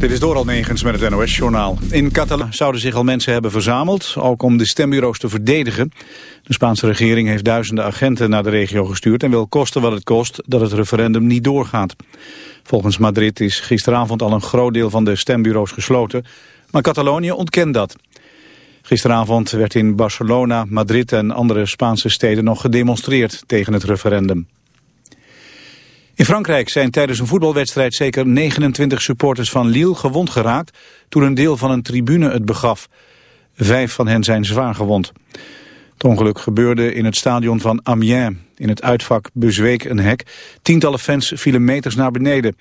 Dit is Doral Negens met het NOS-journaal. In Catalonië zouden zich al mensen hebben verzameld, ook om de stembureaus te verdedigen. De Spaanse regering heeft duizenden agenten naar de regio gestuurd... en wil kosten wat het kost dat het referendum niet doorgaat. Volgens Madrid is gisteravond al een groot deel van de stembureaus gesloten... maar Catalonië ontkent dat. Gisteravond werd in Barcelona, Madrid en andere Spaanse steden nog gedemonstreerd tegen het referendum. In Frankrijk zijn tijdens een voetbalwedstrijd zeker 29 supporters van Lille gewond geraakt toen een deel van een tribune het begaf. Vijf van hen zijn zwaar gewond. Het ongeluk gebeurde in het stadion van Amiens. In het uitvak bezweek een hek. Tientallen fans vielen meters naar beneden.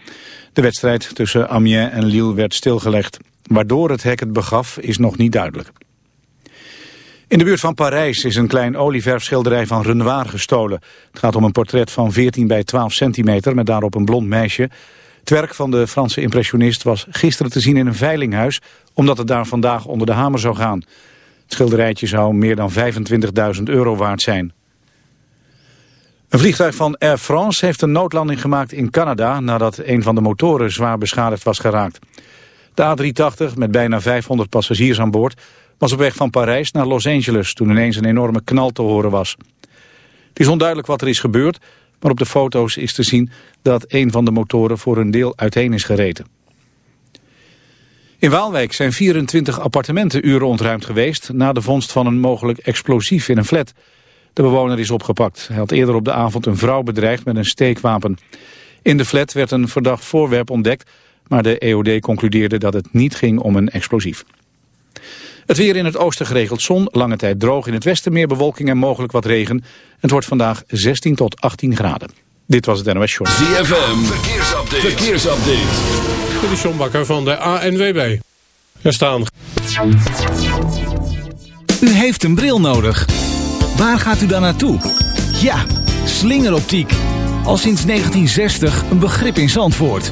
De wedstrijd tussen Amiens en Lille werd stilgelegd. Waardoor het hek het begaf is nog niet duidelijk. In de buurt van Parijs is een klein olieverfschilderij van Renoir gestolen. Het gaat om een portret van 14 bij 12 centimeter met daarop een blond meisje. Het werk van de Franse impressionist was gisteren te zien in een veilinghuis... omdat het daar vandaag onder de hamer zou gaan. Het schilderijtje zou meer dan 25.000 euro waard zijn. Een vliegtuig van Air France heeft een noodlanding gemaakt in Canada... nadat een van de motoren zwaar beschadigd was geraakt. De A380 met bijna 500 passagiers aan boord was op weg van Parijs naar Los Angeles toen ineens een enorme knal te horen was. Het is onduidelijk wat er is gebeurd, maar op de foto's is te zien dat een van de motoren voor een deel uiteen is gereten. In Waalwijk zijn 24 appartementen uren ontruimd geweest na de vondst van een mogelijk explosief in een flat. De bewoner is opgepakt. Hij had eerder op de avond een vrouw bedreigd met een steekwapen. In de flat werd een verdacht voorwerp ontdekt, maar de EOD concludeerde dat het niet ging om een explosief. Het weer in het oosten geregeld zon, lange tijd droog. In het westen meer bewolking en mogelijk wat regen. Het wordt vandaag 16 tot 18 graden. Dit was het NOS Show. ZFM, verkeersupdate. verkeersupdate. Dit is John Bakker van de ANWB. Er staan... U heeft een bril nodig. Waar gaat u dan naartoe? Ja, slingeroptiek. Al sinds 1960 een begrip in Zandvoort.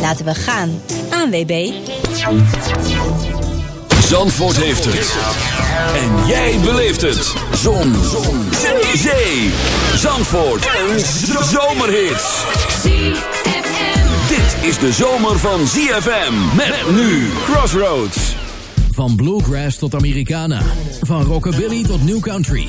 Laten we gaan. ANWB. Zandvoort heeft het. En jij beleeft het. Zon. Zon. Zee. Zee. Zandvoort. Een zomerhit. Dit is de zomer van ZFM. Met nu Crossroads. Van bluegrass tot Americana. Van rockabilly tot new country.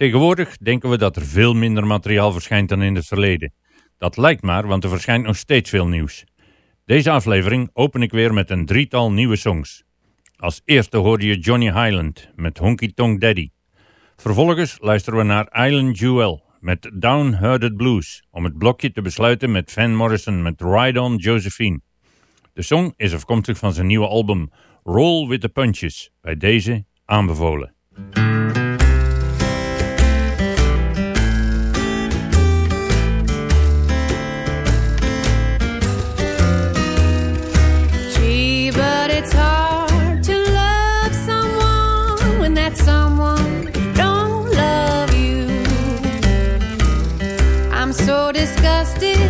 Tegenwoordig denken we dat er veel minder materiaal verschijnt dan in het verleden. Dat lijkt maar, want er verschijnt nog steeds veel nieuws. Deze aflevering open ik weer met een drietal nieuwe songs. Als eerste hoorde je Johnny Highland met Honky Tonk Daddy. Vervolgens luisteren we naar Island Jewel met Downherded Blues... om het blokje te besluiten met Van Morrison met Ride On Josephine. De song is afkomstig van zijn nieuwe album Roll With The Punches, bij deze aanbevolen. Just justice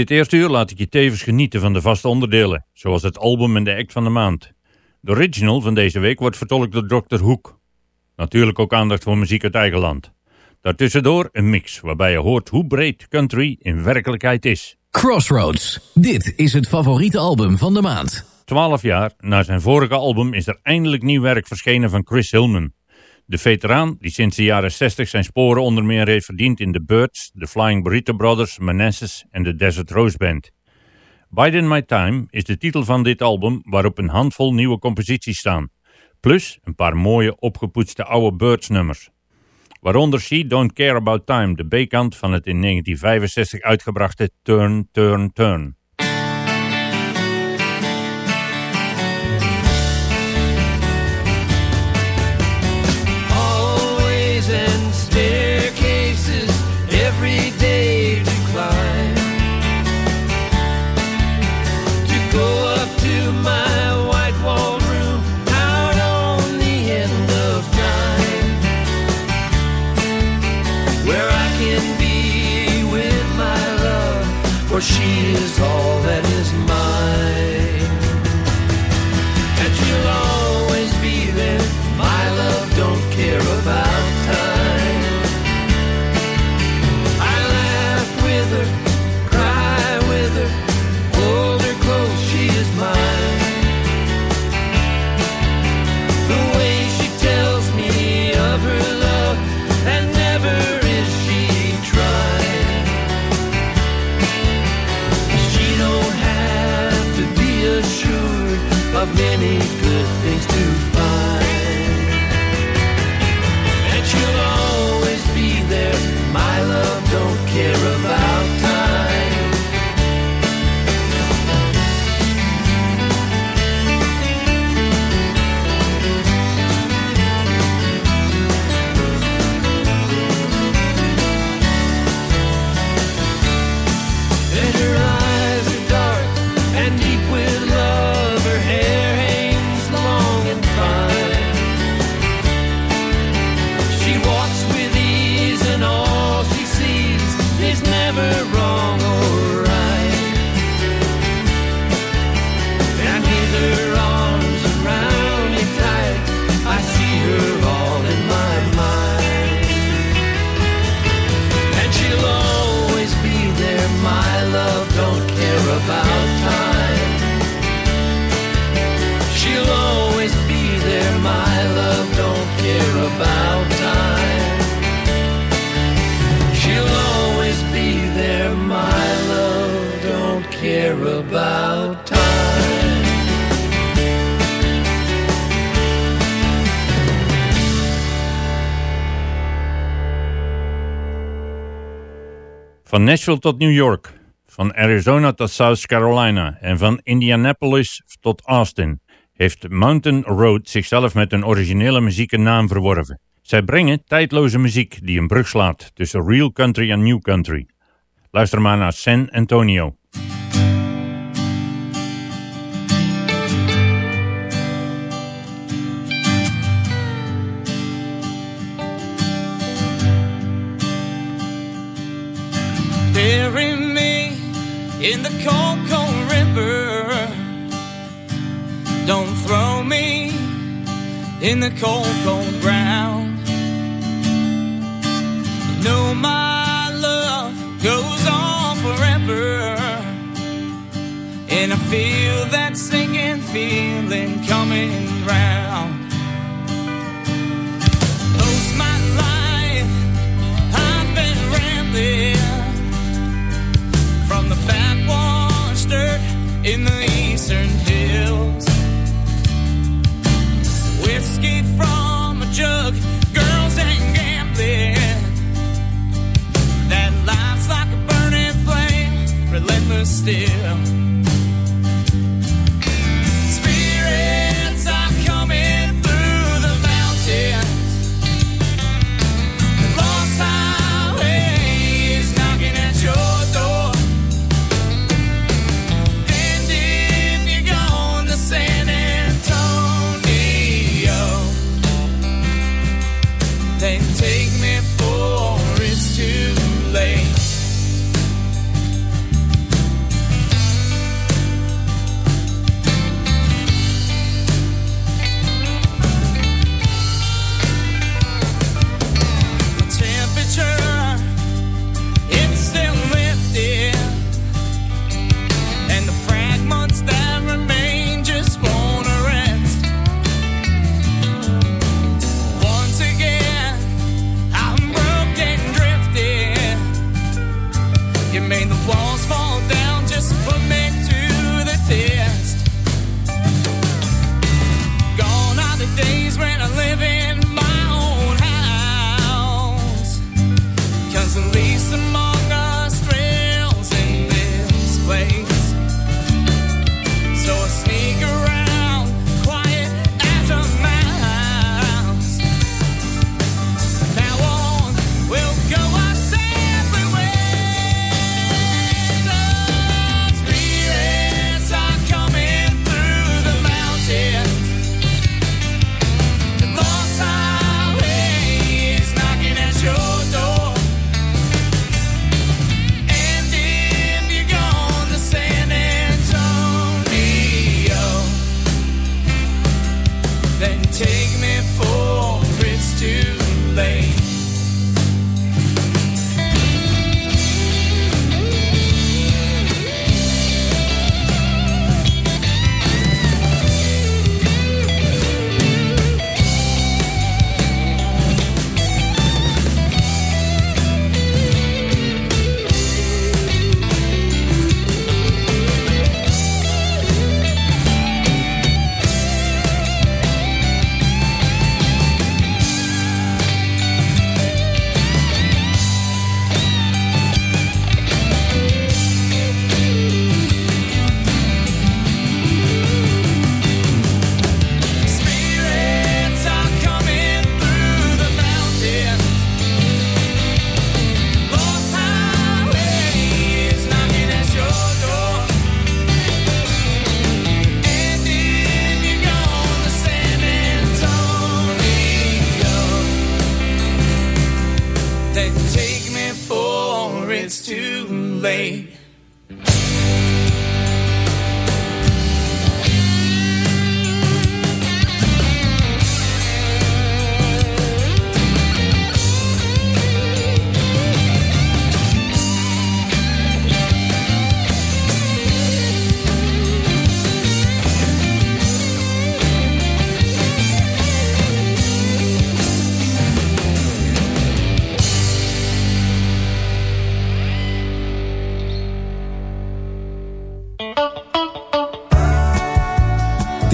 dit eerste uur laat ik je tevens genieten van de vaste onderdelen, zoals het album en de act van de maand. De original van deze week wordt vertolkt door Dr. Hoek. Natuurlijk ook aandacht voor muziek uit eigen land. Daartussendoor een mix waarbij je hoort hoe breed country in werkelijkheid is. Crossroads. Dit is het favoriete album van de maand. Twaalf jaar na zijn vorige album is er eindelijk nieuw werk verschenen van Chris Hillman. De veteraan die sinds de jaren 60 zijn sporen onder meer heeft verdiend in The Birds, The Flying Burrito Brothers, Manassas en de Desert Rose Band. Biden My Time is de titel van dit album waarop een handvol nieuwe composities staan. Plus een paar mooie opgepoetste oude Birds nummers. Waaronder She Don't Care About Time, de B-kant van het in 1965 uitgebrachte Turn, Turn, Turn. She is all Nashville tot New York, van Arizona tot South Carolina en van Indianapolis tot Austin heeft Mountain Road zichzelf met een originele muziek een naam verworven. Zij brengen tijdloze muziek die een brug slaat tussen real country en new country. Luister maar naar San Antonio. Bury me in the cold, cold river. Don't throw me in the cold, cold ground. You know my love goes on forever. And I feel that sinking feeling coming round. The backwash dirt in the eastern hills. Whiskey from a jug, girls and gambling. That life's like a burning flame, relentless still.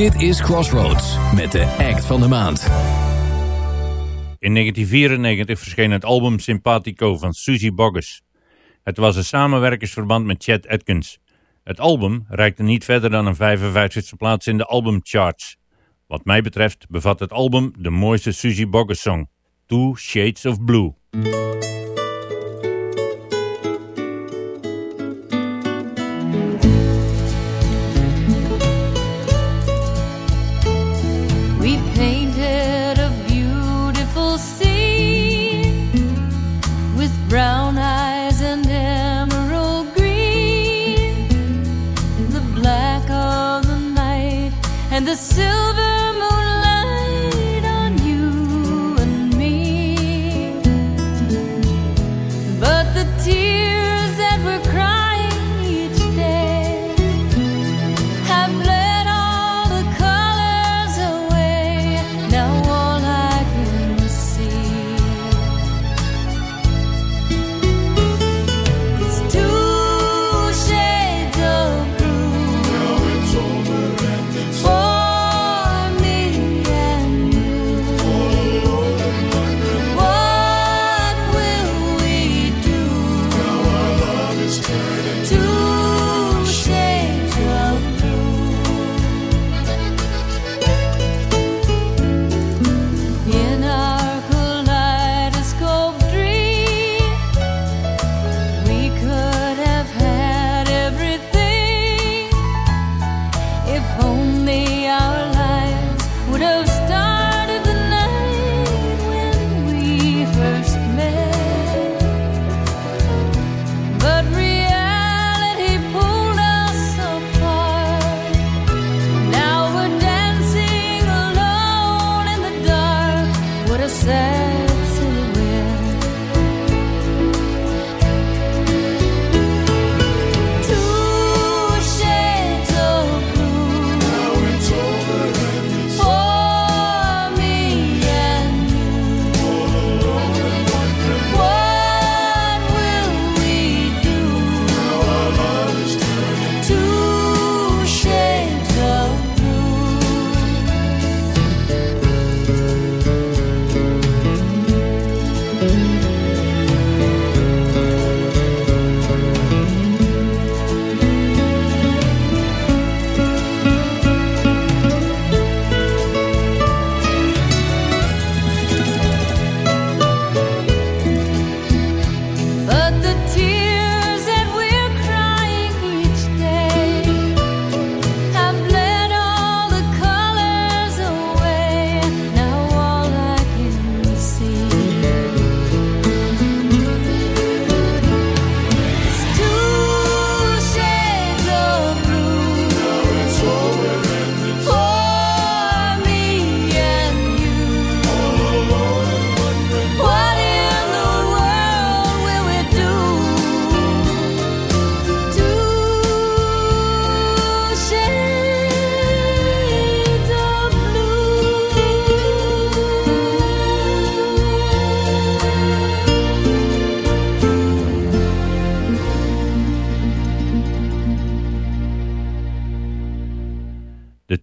Dit is Crossroads met de act van de maand. In 1994 verscheen het album Sympathico van Suzy Boggess. Het was een samenwerkingsverband met Chet Atkins. Het album reikte niet verder dan een 55e plaats in de albumcharts. Wat mij betreft bevat het album de mooiste Suzy Boggess song, Two Shades of Blue. Silver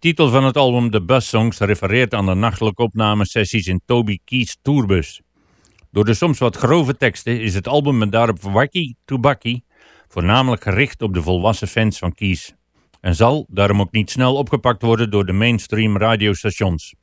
titel van het album The Bus Songs refereert aan de nachtelijke opnamesessies in Toby Keith's tourbus. Door de soms wat grove teksten is het album met daarop Wacky Tubaki voornamelijk gericht op de volwassen fans van Keith. En zal daarom ook niet snel opgepakt worden door de mainstream radiostations.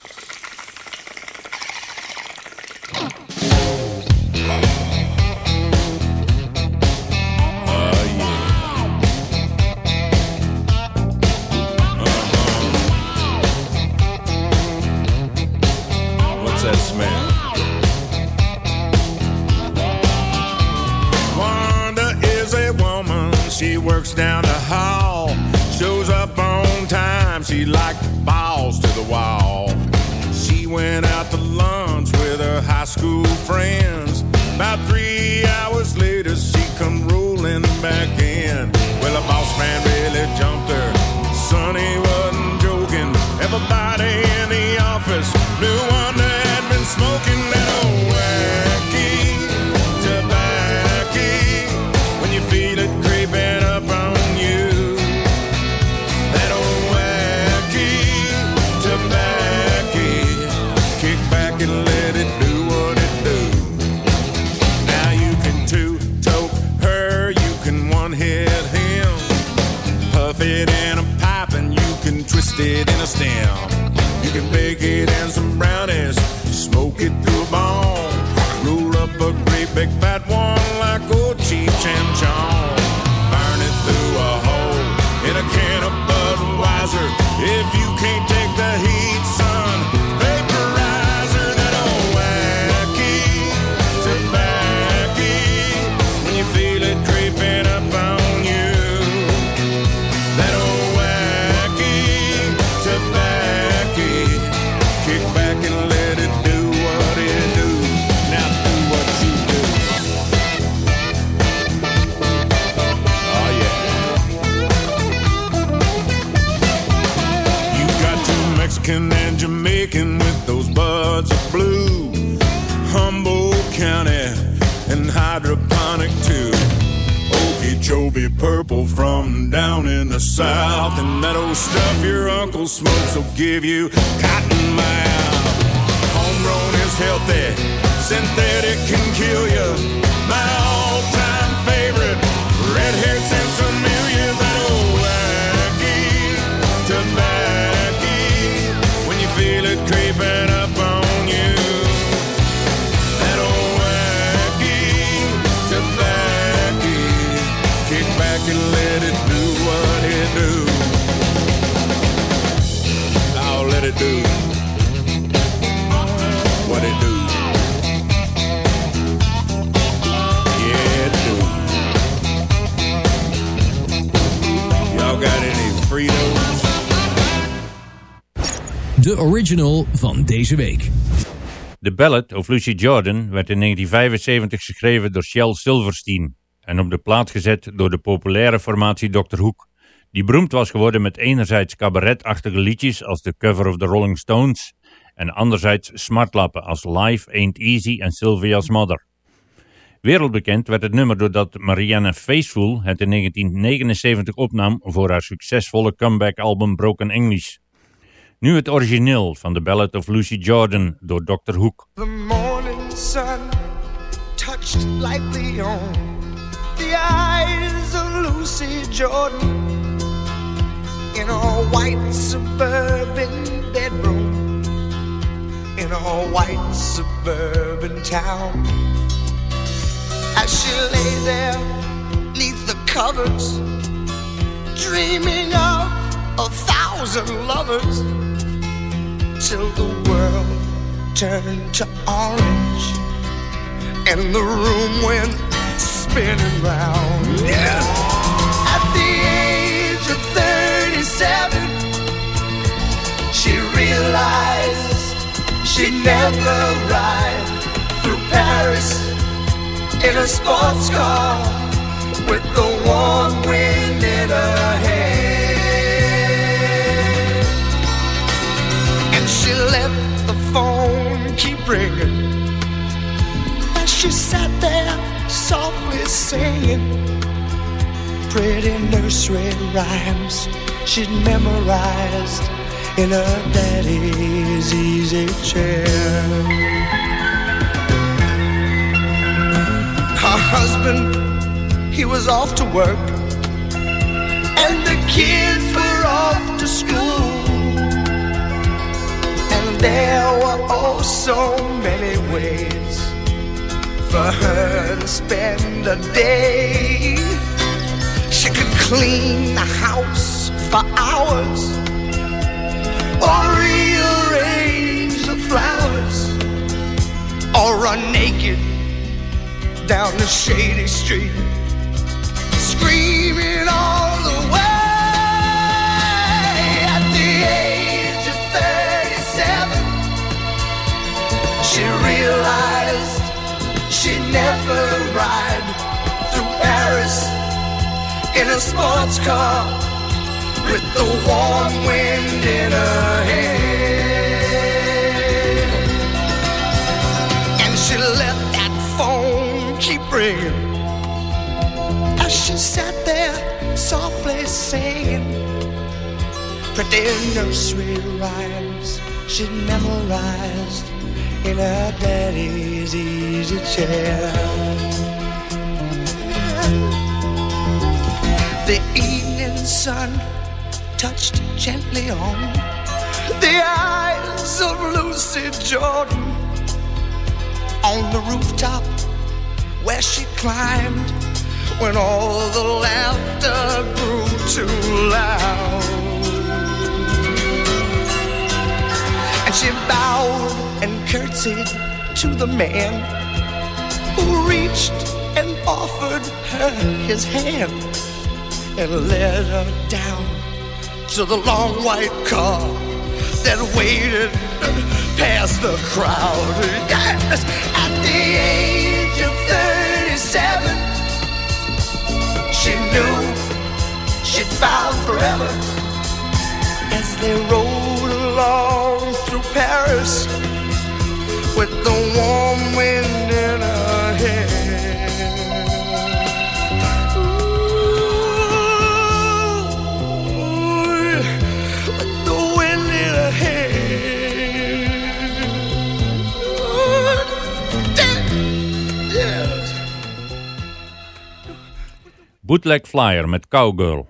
Down the hall, shows up on time. She like balls to the wall. She went out to lunch with her high school friends. About three hours later, she come rolling back you can twist it in a stem. You can bake it in some brownies, smoke it through a bone. Roll up a great big fat one like old Cheech and Chong. Burn it through a hole in a can of Budweiser. If you can't from down in the south. And that old stuff your uncle smokes will give you cotton mouth. Homegrown is healthy, synthetic can kill you. My all-time what it do. Y'all got any? De original van deze week. The Ballad of Lucy Jordan werd in 1975 geschreven door Shel Silverstein en op de plaat gezet door de populaire formatie Dr. Hoek, die beroemd was geworden met enerzijds cabaretachtige liedjes als The Cover of the Rolling Stones en anderzijds smartlappen als Life Ain't Easy en Sylvia's Mother. Wereldbekend werd het nummer doordat Marianne Faithfull het in 1979 opnam voor haar succesvolle comeback-album Broken English. Nu het origineel van The Ballad of Lucy Jordan door Dr. Hoek. The morning sun lightly on the eyes of Lucy Jordan in a white suburban bedroom in a white suburban town. As she lay there neath the covers, dreaming of a thousand lovers, till the world turned to orange and the room went spinning round. Yeah. The 37, she realized she'd never ride through Paris in a sports car with the warm wind in her hair. And she let the phone keep ringing. As she sat there softly singing pretty nursery rhymes she'd memorized in her daddy's easy chair. Her husband, he was off to work, and the kids were off to school. And there were oh so many ways for her to spend a day clean the house for hours. Or rearrange the flowers. Or run naked down the shady street screaming all the way at the age of 37 she realized she never rides a sports car with the warm wind in her hair. And she let that phone keep ringing as she sat there softly singing pretty nursery rhymes she'd memorized in her daddy's easy chair. The evening sun touched gently on the eyes of Lucy Jordan on the rooftop where she climbed when all the laughter grew too loud. And she bowed and curtsied to the man who reached and offered her his hand and led her down to the long white car that waited past the crowd. Yes, at the age of 37, she knew she'd found forever as they rode along through Paris with the warm wind Bootleg Flyer met Cowgirl.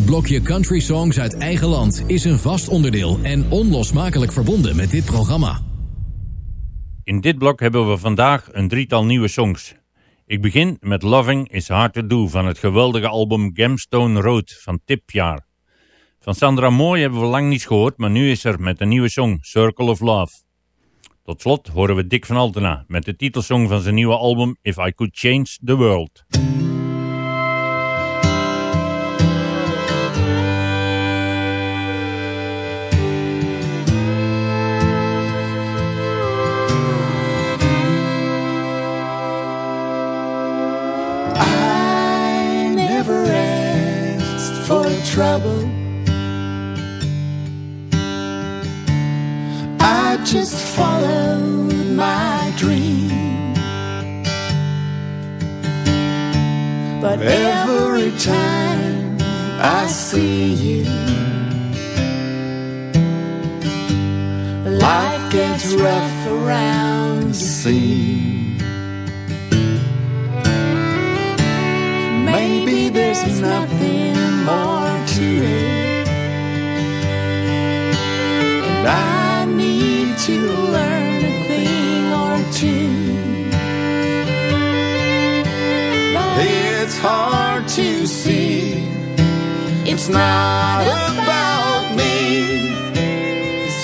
Blokje country songs uit eigen land is een vast onderdeel en onlosmakelijk verbonden met dit programma. In dit blok hebben we vandaag een drietal nieuwe songs. Ik begin met Loving is Hard to Do van het geweldige album Gemstone Road van Tipjaar. Van Sandra Mooi hebben we lang niets gehoord, maar nu is er met een nieuwe song, Circle of Love. Tot slot horen we Dick van Altena met de titelsong van zijn nieuwe album If I Could Change the World. Trouble. I just followed my dream. But every time I see you, life gets rough around the seam. Maybe there's nothing more I need to learn a thing or two. It's hard to see. It's not about me.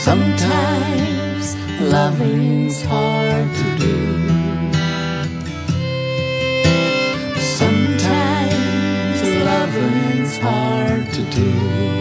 Sometimes loving's hard to do. Sometimes loving's hard to do.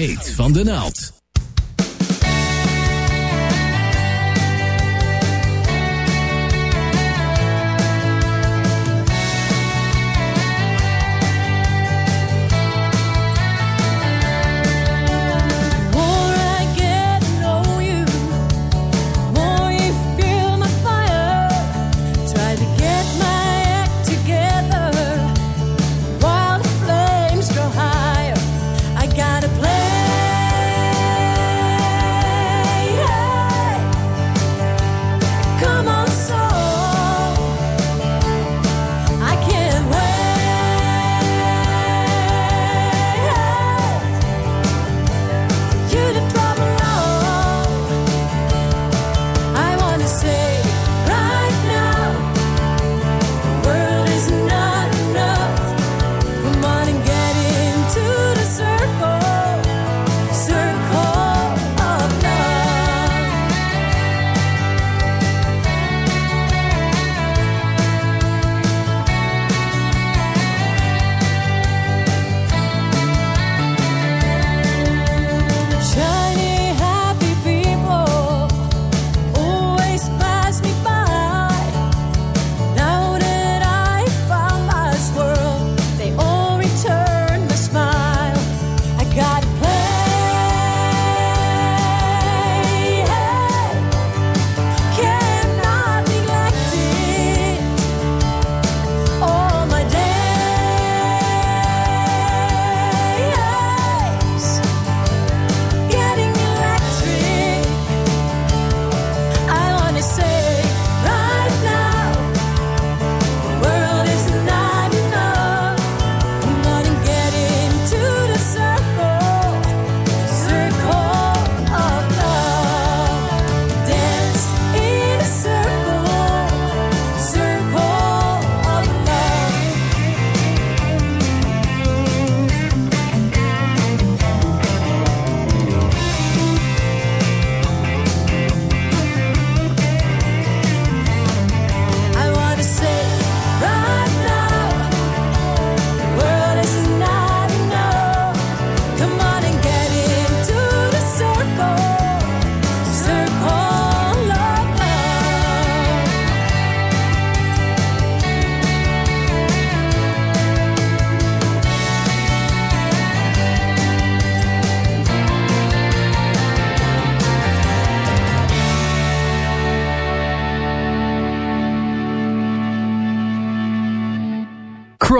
Heet van de naald.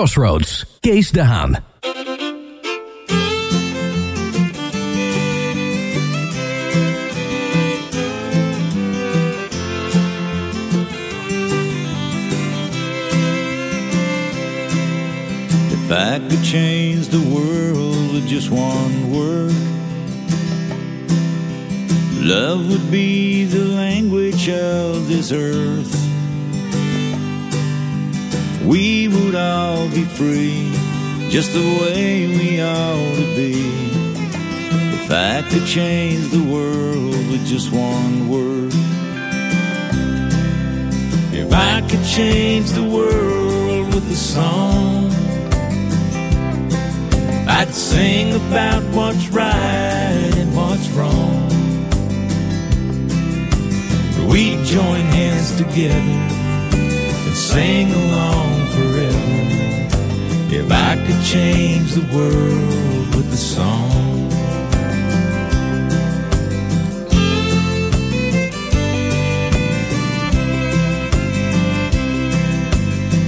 Crossroads, Kees de Haan. If I could change the world with just one word, love would be the language of this earth. We would all be free, just the way we ought to be. If I could change the world with just one word. If I could change the world with a song, I'd sing about what's right and what's wrong. We'd join hands together and sing along. If I could change the world with a song.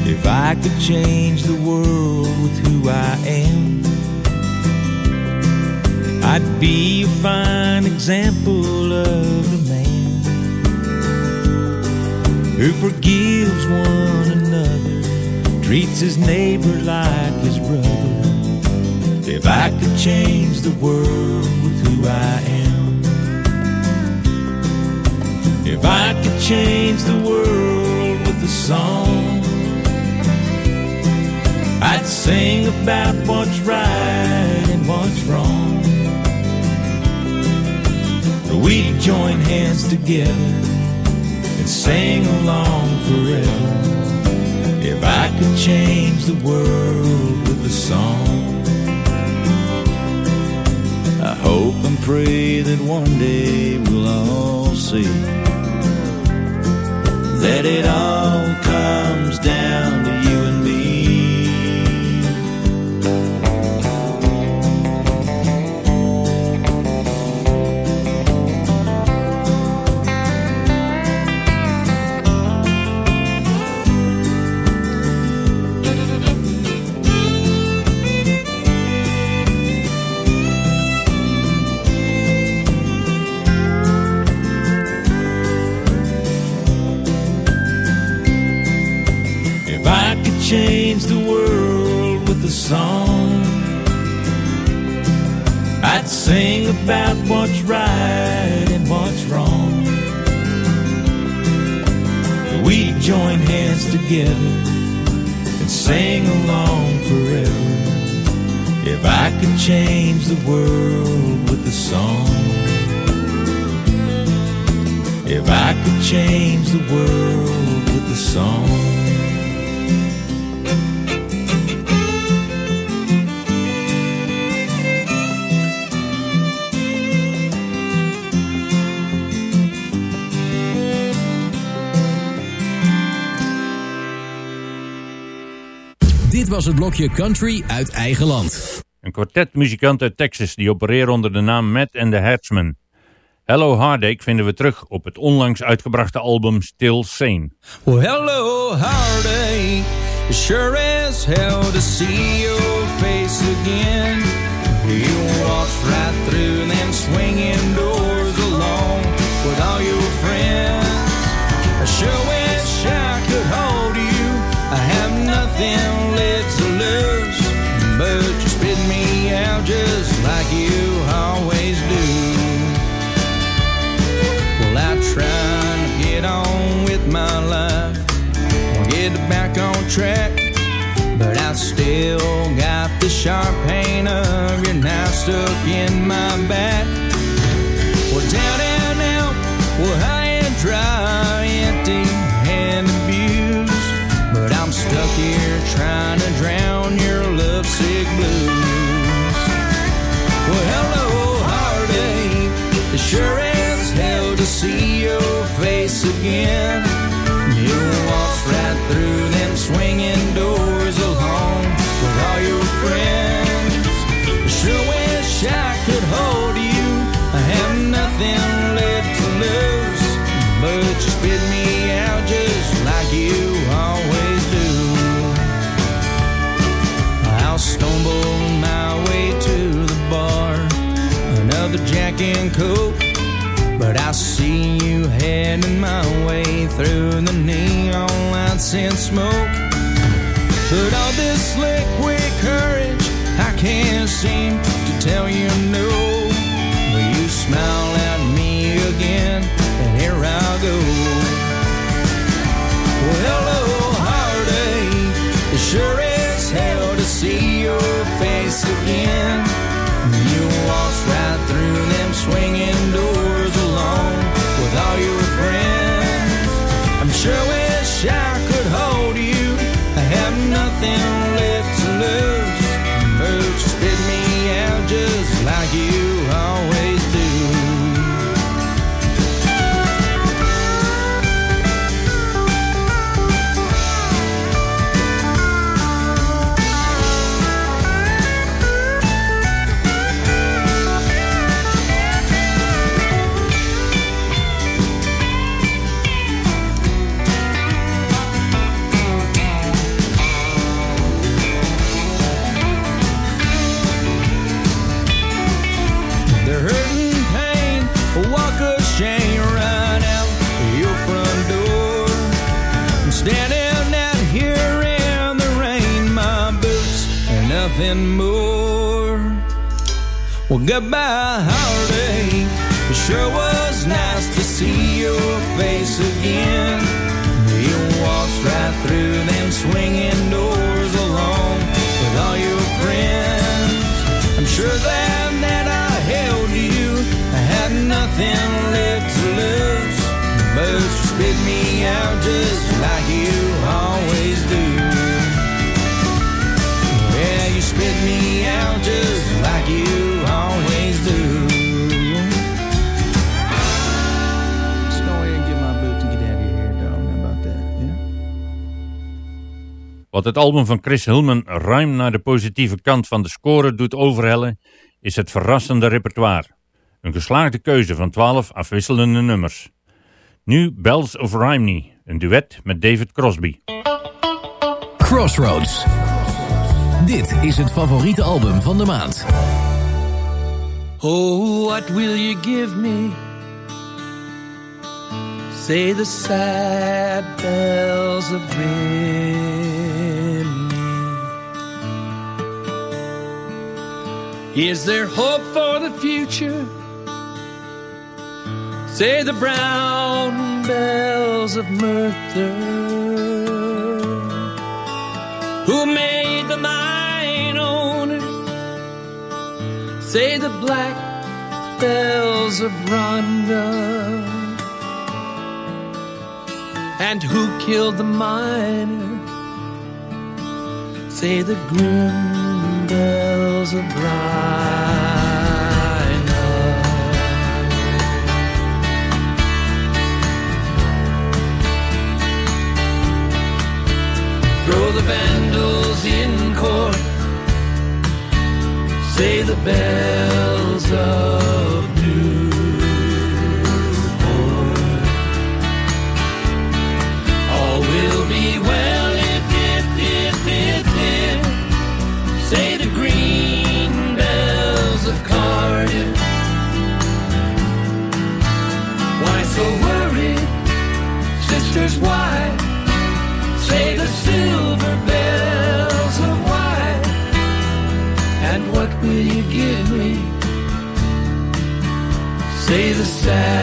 If I could change the world with who I am, I'd be a fine example of a man who forgives one treats his neighbor like his brother. If I could change the world with who I am, if I could change the world with a song. I'd sing about what's right and what's wrong. We'd join hands together and sing along forever. If I could change the world with a song, I hope and pray that one day we'll all see that it all comes down to song, I'd sing about what's right and what's wrong. We'd join hands together and sing along forever. If I could change the world with a song, if I could change the world with a song. Was het blokje Country uit eigen land. Een kwartet muzikanten uit Texas die opereren onder de naam Matt and the Hertzman. Hello Heartache vinden we terug op het onlangs uitgebrachte album Still Sane. Well, hello, heartache. Sure as hell to see your face again. You walked right through them swinging my life, or get back on track. But I still got the sharp pain of your knife stuck in my back. Well, down and out, well, high and dry, empty and abused. But I'm stuck here trying to drown your lovesick blues. Through them swinging doors alone with all your friends. Sure wish I could hold you. I have nothing left to lose, but you spit me out just like you always do. I'll stumble my way to the bar, another Jack and Coke. But I see you heading my way through the neon lights and smoke. But all this liquid courage, I can't seem to tell you no. Will you smile nothing more. Well, goodbye, heartache. It sure was nice to see your face again. You walked right through them swinging doors alone with all your friends. I'm sure that that I held you, I had nothing left to lose. But you spit me out just like you always do. Wat het album van Chris Hillman ruim naar de positieve kant van de score doet overhellen, is het verrassende repertoire. Een geslaagde keuze van twaalf afwisselende nummers. Nu Bells of Rhymney, een duet met David Crosby. Crossroads. Dit is het favoriete album van de maand. Oh, what will you give me? Say the sad bells of Rhymney. Is there hope for the future? Say the brown bells of Merthyr. Who made Say the black bells of Rhondda. And who killed the miner? Say the grim bells of Rhonda. The bells of sad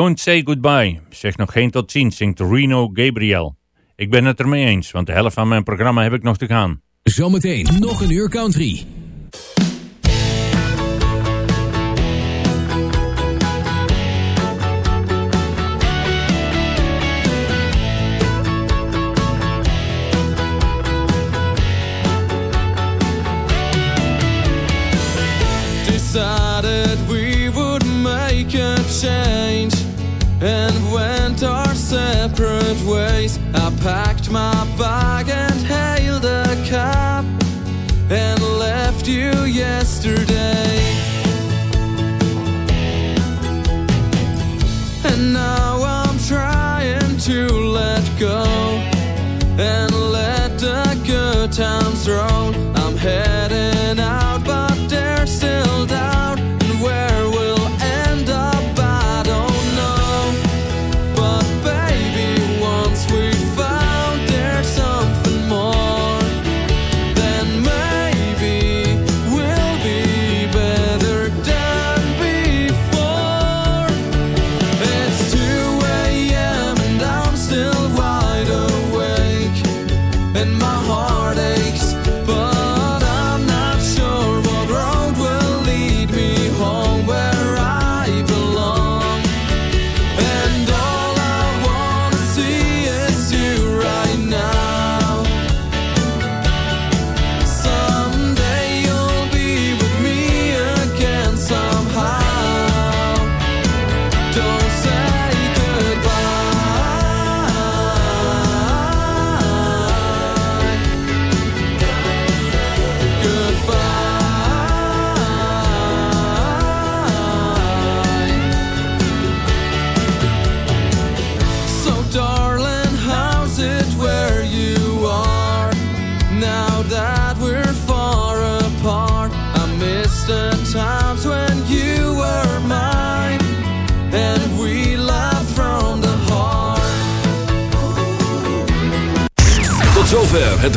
Don't say goodbye, zeg nog geen tot ziens, zingt Reno Gabriel. Ik ben het ermee eens, want de helft van mijn programma heb ik nog te gaan. Zometeen nog een uur country. decided we would make a change ways. I packed my bag and hailed a cab and left you yesterday.